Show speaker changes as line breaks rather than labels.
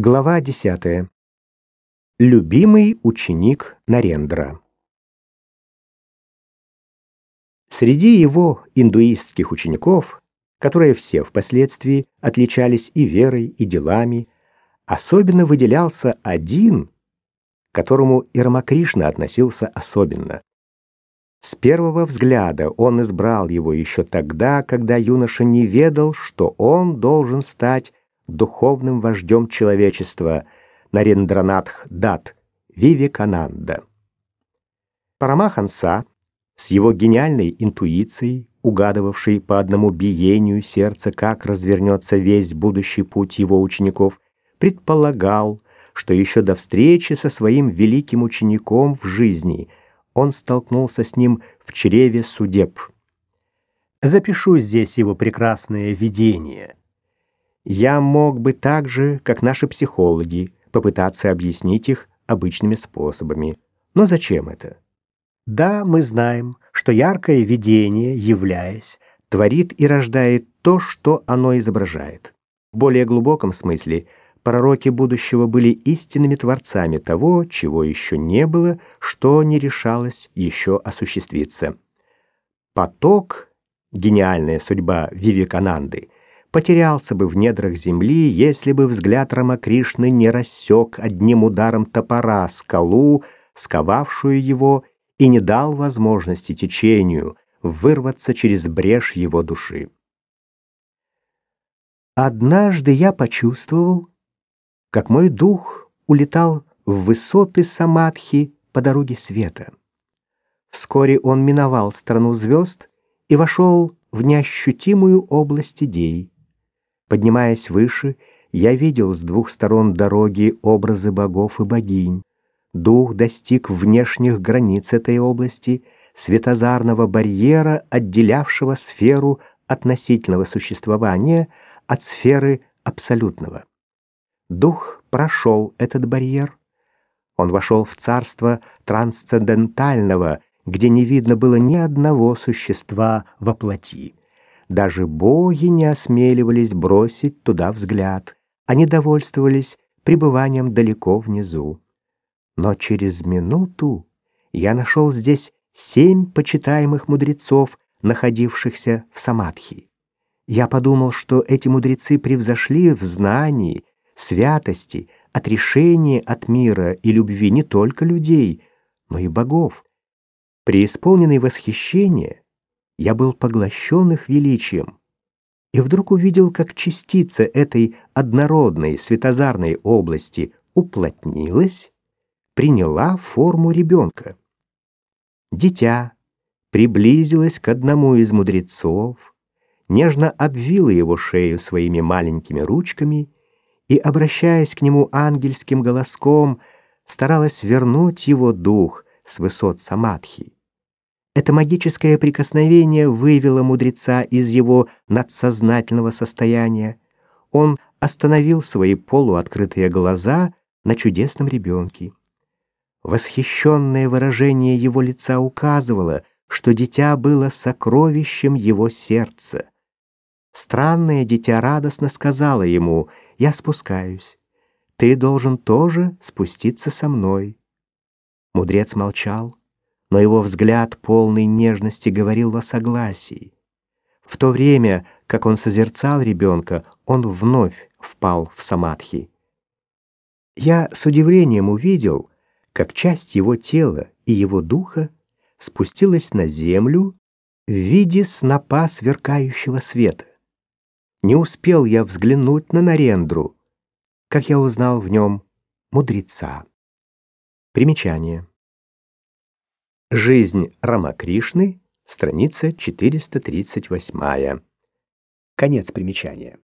Глава 10. Любимый ученик Нарендра. Среди его индуистских учеников, которые все впоследствии отличались и верой, и делами, особенно выделялся один, к которому и относился особенно. С первого взгляда он избрал его еще тогда, когда юноша не ведал, что он должен стать духовным вождем человечества Нарендранатх Дат Вивекананда. Парамаханса с его гениальной интуицией, угадывавшей по одному биению сердца, как развернется весь будущий путь его учеников, предполагал, что еще до встречи со своим великим учеником в жизни он столкнулся с ним в чреве судеб. Запишу здесь его прекрасное видение — я мог бы так же, как наши психологи, попытаться объяснить их обычными способами. Но зачем это? Да, мы знаем, что яркое видение, являясь, творит и рождает то, что оно изображает. В более глубоком смысле пророки будущего были истинными творцами того, чего еще не было, что не решалось еще осуществиться. Поток, гениальная судьба Вивекананды — потерялся бы в недрах земли, если бы взгляд Рамакришны не рассек одним ударом топора скалу, сковавшую его, и не дал возможности течению вырваться через брешь его души. Однажды я почувствовал, как мой дух улетал в высоты самадхи по дороге света. Вскоре он миновал страну звезд и вошел в неощутимую область идей. Поднимаясь выше, я видел с двух сторон дороги образы богов и богинь. Дух достиг внешних границ этой области, светозарного барьера, отделявшего сферу относительного существования от сферы абсолютного. Дух прошел этот барьер. Он вошел в царство трансцендентального, где не видно было ни одного существа во плоти. Даже боги не осмеливались бросить туда взгляд. Они довольствовались пребыванием далеко внизу. Но через минуту я нашел здесь семь почитаемых мудрецов, находившихся в самадхи. Я подумал, что эти мудрецы превзошли в знании, святости, отрешении от мира и любви не только людей, но и богов. Преисполненный восхищения, я был поглощен их величием и вдруг увидел, как частица этой однородной светозарной области уплотнилась, приняла форму ребенка. Дитя приблизилось к одному из мудрецов, нежно обвило его шею своими маленькими ручками и, обращаясь к нему ангельским голоском, старалась вернуть его дух с высот самадхи. Это магическое прикосновение вывело мудреца из его надсознательного состояния. Он остановил свои полуоткрытые глаза на чудесном ребенке. Восхищенное выражение его лица указывало, что дитя было сокровищем его сердца. Странное дитя радостно сказала ему, «Я спускаюсь. Ты должен тоже спуститься со мной». Мудрец молчал но его взгляд, полный нежности, говорил о согласии. В то время, как он созерцал ребенка, он вновь впал в самадхи. Я с удивлением увидел, как часть его тела и его духа спустилась на землю в виде снопа сверкающего света. Не успел я взглянуть на Нарендру, как я узнал в нем мудреца. Примечание. Жизнь Рамакришны, страница 438. Конец примечания.